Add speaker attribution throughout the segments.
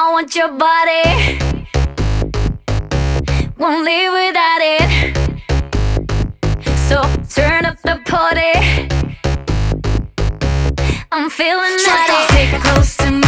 Speaker 1: I want your body. Won't live without it. So turn up the party. I'm feeling naughty. Stay close to me.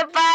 Speaker 1: Goodbye.